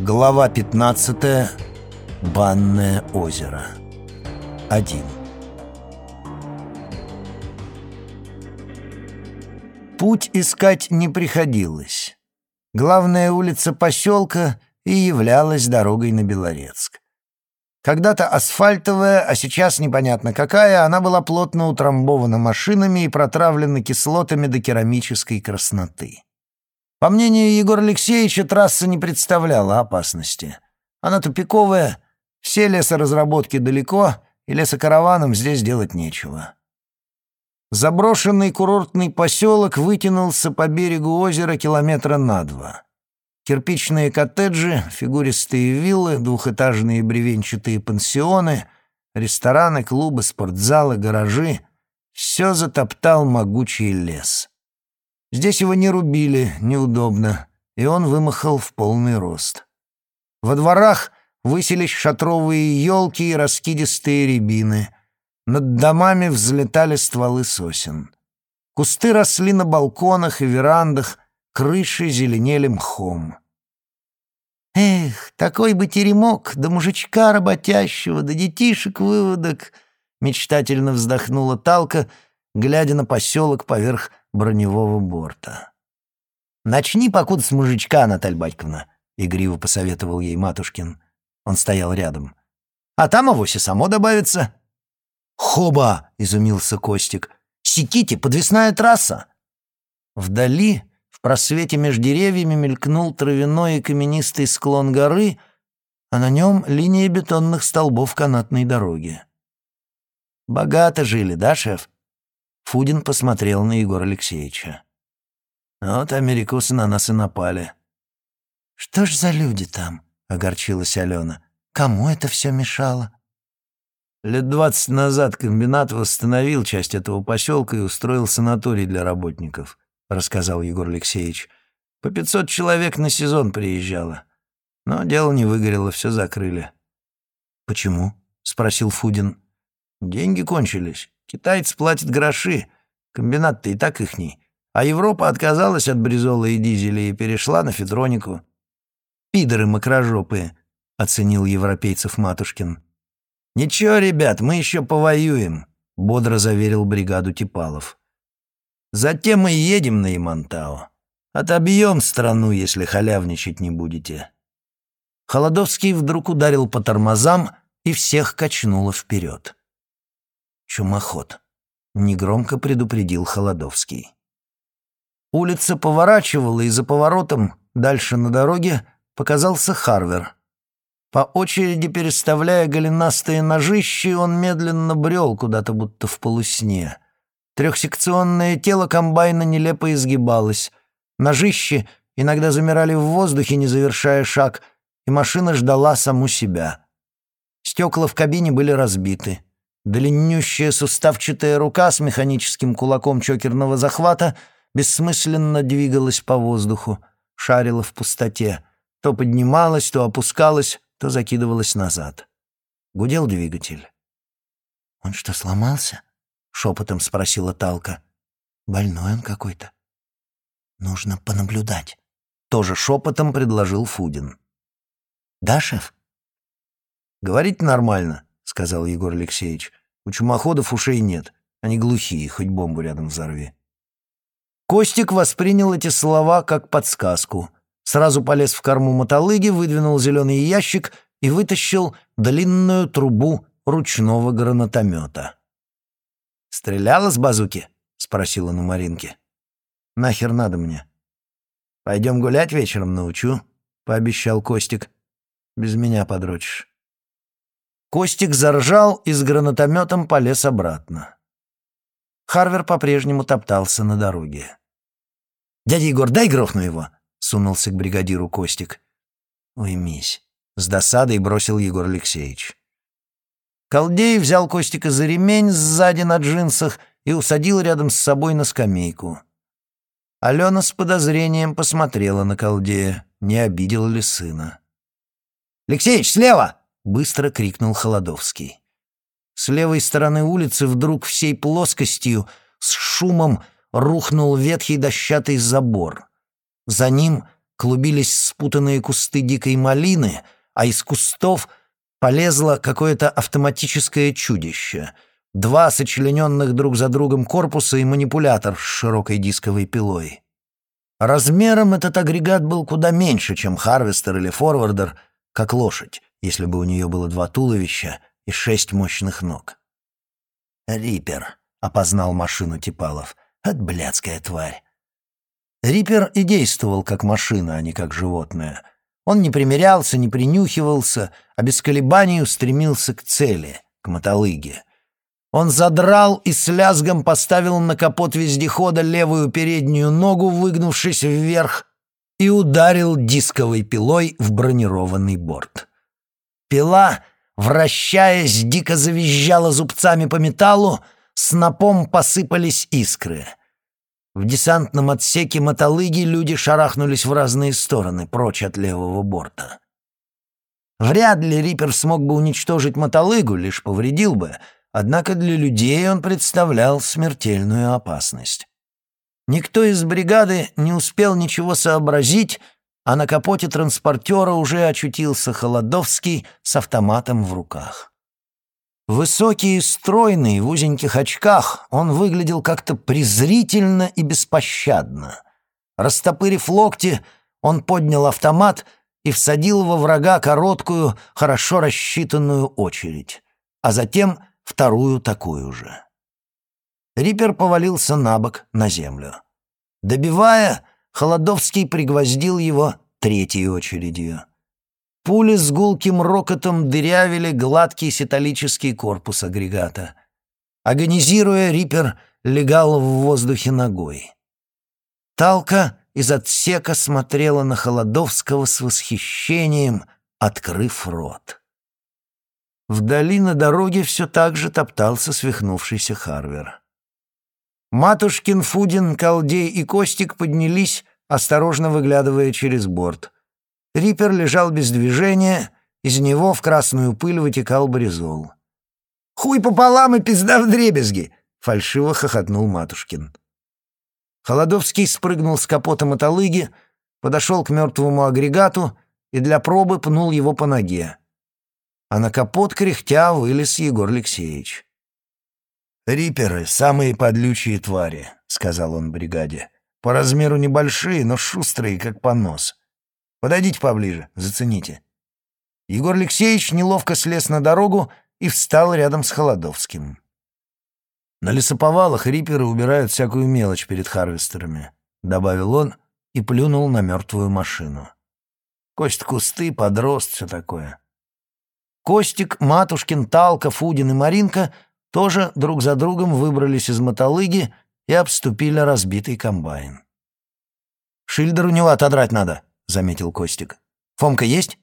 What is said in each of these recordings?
Глава 15. Банное озеро. 1. Путь искать не приходилось. Главная улица поселка и являлась дорогой на Белорецк. Когда-то асфальтовая, а сейчас непонятно какая, она была плотно утрамбована машинами и протравлена кислотами до керамической красноты. По мнению Егора Алексеевича, трасса не представляла опасности. Она тупиковая, все лесоразработки далеко, и лесокараванам здесь делать нечего. Заброшенный курортный поселок вытянулся по берегу озера километра на два. Кирпичные коттеджи, фигуристые виллы, двухэтажные бревенчатые пансионы, рестораны, клубы, спортзалы, гаражи — все затоптал могучий лес. Здесь его не рубили, неудобно, и он вымахал в полный рост. Во дворах высились шатровые елки и раскидистые рябины. Над домами взлетали стволы сосен. Кусты росли на балконах и верандах, крыши зеленели мхом. «Эх, такой бы теремок, да мужичка работящего, да детишек выводок!» Мечтательно вздохнула Талка, глядя на поселок поверх броневого борта. «Начни, покуда с мужичка, Наталья Батьковна», — игриво посоветовал ей Матушкин. Он стоял рядом. «А там авось и само добавится». «Хоба!» — изумился Костик. «Секите, подвесная трасса!» Вдали, в просвете между деревьями, мелькнул травяной и каменистый склон горы, а на нем линия бетонных столбов канатной дороги. «Богато жили, да, шеф?» Фудин посмотрел на Егора Алексеевича. «Вот америкосы на нас и напали». «Что ж за люди там?» — огорчилась Алена. «Кому это все мешало?» Лет двадцать назад комбинат восстановил часть этого поселка и устроил санаторий для работников, рассказал Егор Алексеевич. По пятьсот человек на сезон приезжало. Но дело не выгорело, все закрыли. Почему? спросил Фудин. Деньги кончились. Китайцы платят гроши, комбинат-то и так ихний. А Европа отказалась от бризола и дизеля и перешла на фитронику. «Пидоры макрожопые», — оценил европейцев Матушкин. «Ничего, ребят, мы еще повоюем», — бодро заверил бригаду Типалов. «Затем мы едем на Ямантау. Отобьем страну, если халявничать не будете». Холодовский вдруг ударил по тормозам и всех качнуло вперед. «Чумоход», — негромко предупредил Холодовский. Улица поворачивала, и за поворотом, дальше на дороге, показался Харвер. По очереди переставляя голенастые ножищи, он медленно брел куда-то будто в полусне. Трехсекционное тело комбайна нелепо изгибалось. Ножищи иногда замирали в воздухе, не завершая шаг, и машина ждала саму себя. Стекла в кабине были разбиты. Длиннющая суставчатая рука с механическим кулаком чокерного захвата бессмысленно двигалась по воздуху, шарила в пустоте. То поднималась, то опускалась, то закидывалась назад. Гудел двигатель. «Он что, сломался?» — шепотом спросила Талка. «Больной он какой-то. Нужно понаблюдать». Тоже шепотом предложил Фудин. «Да, шеф?» «Говорить нормально», — сказал Егор Алексеевич. «У чумоходов ушей нет. Они глухие, хоть бомбу рядом взорви». Костик воспринял эти слова как подсказку. Сразу полез в корму мотолыги, выдвинул зеленый ящик и вытащил длинную трубу ручного гранатомета. «Стреляла с базуки?» — спросила на Маринке. «Нахер надо мне?» «Пойдем гулять вечером, научу», — пообещал Костик. «Без меня подрочишь». Костик заржал и с гранатометом полез обратно. Харвер по-прежнему топтался на дороге. «Дядя Егор, дай грохну его!» — сунулся к бригадиру Костик. «Уймись», — с досадой бросил Егор Алексеевич. Колдей взял Костика за ремень сзади на джинсах и усадил рядом с собой на скамейку. Алена с подозрением посмотрела на Колдея, не обидел ли сына. «Алексеич, слева!» — быстро крикнул Холодовский. С левой стороны улицы вдруг всей плоскостью с шумом рухнул ветхий дощатый забор. За ним клубились спутанные кусты дикой малины, а из кустов полезло какое-то автоматическое чудище. Два сочлененных друг за другом корпуса и манипулятор с широкой дисковой пилой. Размером этот агрегат был куда меньше, чем Харвестер или Форвардер, как лошадь, если бы у нее было два туловища и шесть мощных ног. «Риппер», — опознал машину Типалов, — «от блядская тварь». Риппер и действовал как машина, а не как животное. Он не примирялся, не принюхивался, а без колебаний устремился к цели, к мотолыге. Он задрал и с лязгом поставил на капот вездехода левую переднюю ногу, выгнувшись вверх, и ударил дисковой пилой в бронированный борт. Пила, вращаясь, дико завизжала зубцами по металлу, снопом посыпались искры. В десантном отсеке мотолыги люди шарахнулись в разные стороны, прочь от левого борта. Вряд ли Риппер смог бы уничтожить мотолыгу, лишь повредил бы — Однако для людей он представлял смертельную опасность. Никто из бригады не успел ничего сообразить, а на капоте транспортера уже очутился Холодовский с автоматом в руках. Высокий и стройный, в узеньких очках, он выглядел как-то презрительно и беспощадно. Растопырив локти, он поднял автомат и всадил во врага короткую, хорошо рассчитанную очередь, а затем вторую такую же. Риппер повалился на бок, на землю. Добивая, Холодовский пригвоздил его третьей очередью. Пули с гулким рокотом дырявили гладкий сеталический корпус агрегата. Агонизируя, Риппер легал в воздухе ногой. Талка из отсека смотрела на Холодовского с восхищением, открыв рот. Вдали на дороге все так же топтался свихнувшийся Харвер. Матушкин, Фудин, Колдей и Костик поднялись, осторожно выглядывая через борт. Риппер лежал без движения, из него в красную пыль вытекал бризол. «Хуй пополам и пизда в дребезги!» — фальшиво хохотнул Матушкин. Холодовский спрыгнул с капота мотолыги, подошел к мертвому агрегату и для пробы пнул его по ноге а на капот кряхтя вылез Егор Алексеевич. «Риперы — самые подлючие твари», — сказал он бригаде. «По размеру небольшие, но шустрые, как понос. Подойдите поближе, зацените». Егор Алексеевич неловко слез на дорогу и встал рядом с Холодовским. «На лесоповалах риперы убирают всякую мелочь перед харвестерами», — добавил он и плюнул на мертвую машину. «Кость кусты, подрост, все такое». Костик, Матушкин, Талка, Фудин и Маринка тоже друг за другом выбрались из мотолыги и обступили разбитый комбайн. «Шильдер у него отодрать надо», — заметил Костик. «Фомка есть?»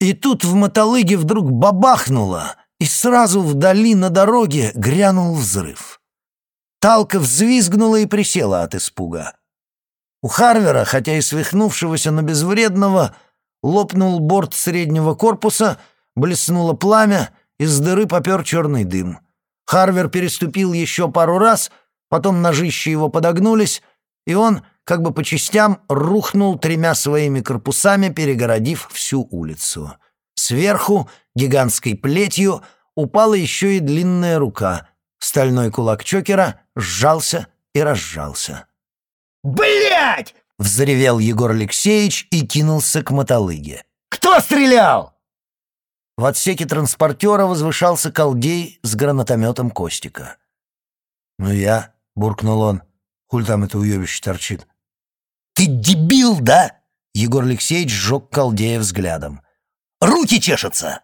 И тут в мотолыге вдруг бабахнуло, и сразу вдали на дороге грянул взрыв. Талка взвизгнула и присела от испуга. У Харвера, хотя и свихнувшегося, но безвредного, лопнул борт среднего корпуса — Блеснуло пламя, из дыры попер черный дым. Харвер переступил еще пару раз, потом ножища его подогнулись, и он, как бы по частям, рухнул тремя своими корпусами, перегородив всю улицу. Сверху, гигантской плетью, упала еще и длинная рука. Стальной кулак Чокера сжался и разжался. «Блядь!» — взревел Егор Алексеевич и кинулся к мотолыге. «Кто стрелял?» В отсеке транспортера возвышался колдей с гранатометом Костика. «Ну я», — буркнул он, — «хуль там это уебище торчит?» «Ты дебил, да?» — Егор Алексеевич сжег колдея взглядом. «Руки чешутся!»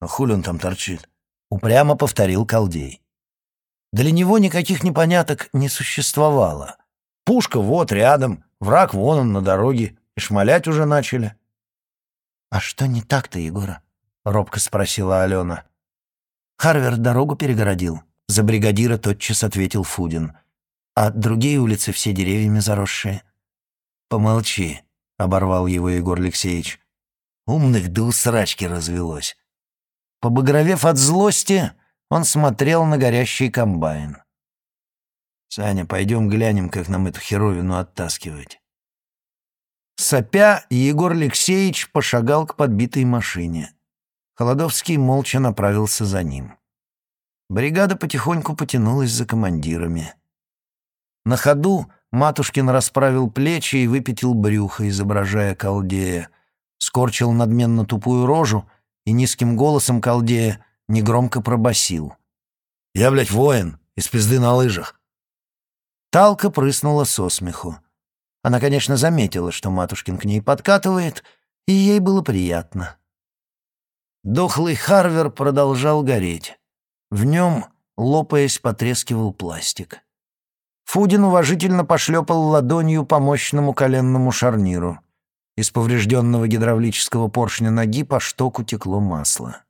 «А хуль он там торчит?» — упрямо повторил колдей. Для него никаких непоняток не существовало. Пушка вот рядом, враг вон он на дороге, и шмалять уже начали. «А что не так-то, Егора?» робко спросила Алена. Харвер дорогу перегородил. За бригадира тотчас ответил Фудин. А другие улицы все деревьями заросшие. Помолчи, оборвал его Егор Алексеевич. Умных до усрачки развелось. Побагровев от злости, он смотрел на горящий комбайн. «Саня, пойдем глянем, как нам эту херовину оттаскивать». Сопя, Егор Алексеевич пошагал к подбитой машине. Холодовский молча направился за ним. Бригада потихоньку потянулась за командирами. На ходу Матушкин расправил плечи и выпятил брюхо, изображая колдея, скорчил надменно тупую рожу и низким голосом колдея негромко пробасил. «Я, блядь, воин, из пизды на лыжах». Талка прыснула со смеху. Она, конечно, заметила, что Матушкин к ней подкатывает, и ей было приятно. Дохлый Харвер продолжал гореть. В нем, лопаясь, потрескивал пластик. Фудин уважительно пошлепал ладонью по мощному коленному шарниру. Из поврежденного гидравлического поршня ноги по штоку текло масло.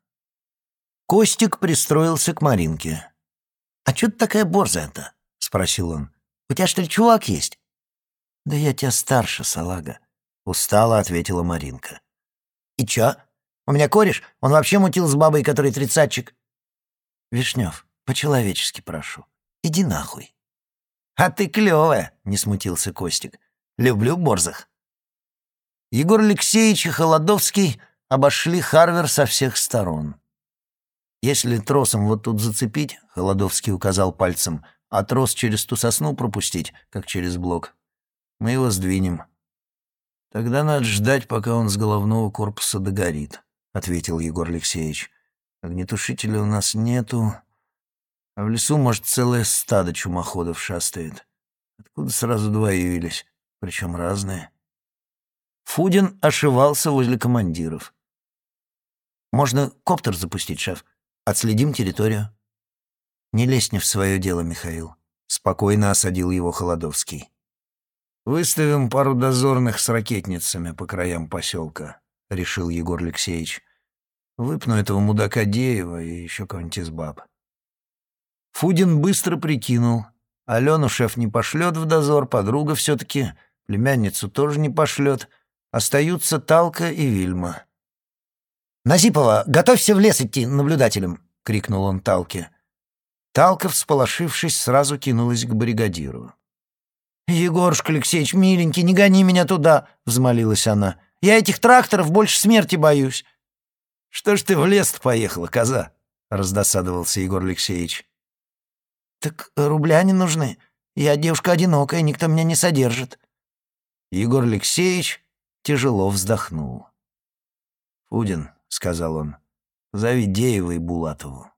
Костик пристроился к Маринке. «А чё ты такая борзая-то?» — спросил он. «У тебя, что ли, чувак есть?» «Да я тебя старше, салага», — устало ответила Маринка. «И чё? У меня кореш, он вообще мутил с бабой, который тридцатчик». «Вишнёв, по-человечески прошу, иди нахуй». «А ты клёвая», — не смутился Костик. «Люблю борзых». Егор Алексеевич и Холодовский обошли Харвер со всех сторон. «Если тросом вот тут зацепить», — Холодовский указал пальцем, «а трос через ту сосну пропустить, как через блок, мы его сдвинем. Тогда надо ждать, пока он с головного корпуса догорит, ответил Егор Алексеевич. Огнетушителя у нас нету, а в лесу, может, целое стадо чумоходов шастает. Откуда сразу два явились, причем разные? Фудин ошивался возле командиров. «Можно коптер запустить, шеф. Отследим территорию». «Не лезь не в свое дело, Михаил», — спокойно осадил его Холодовский. «Выставим пару дозорных с ракетницами по краям поселка», — решил Егор Алексеевич. «Выпну этого мудака Деева и еще кого-нибудь из баб». Фудин быстро прикинул. Алену шеф не пошлет в дозор, подруга все-таки, племянницу тоже не пошлет. Остаются Талка и Вильма. «Назипова, готовься в лес идти наблюдателем!» — крикнул он Талке. Талка, всполошившись, сразу кинулась к бригадиру. «Егорушка Алексеевич, миленький, не гони меня туда!» — взмолилась она. «Я этих тракторов больше смерти боюсь!» «Что ж ты в лес поехала, коза?» — раздосадовался Егор Алексеевич. «Так рубля не нужны. Я девушка одинокая, никто меня не содержит». Егор Алексеевич тяжело вздохнул. «Фудин», — сказал он, — «зови Деева и Булатову».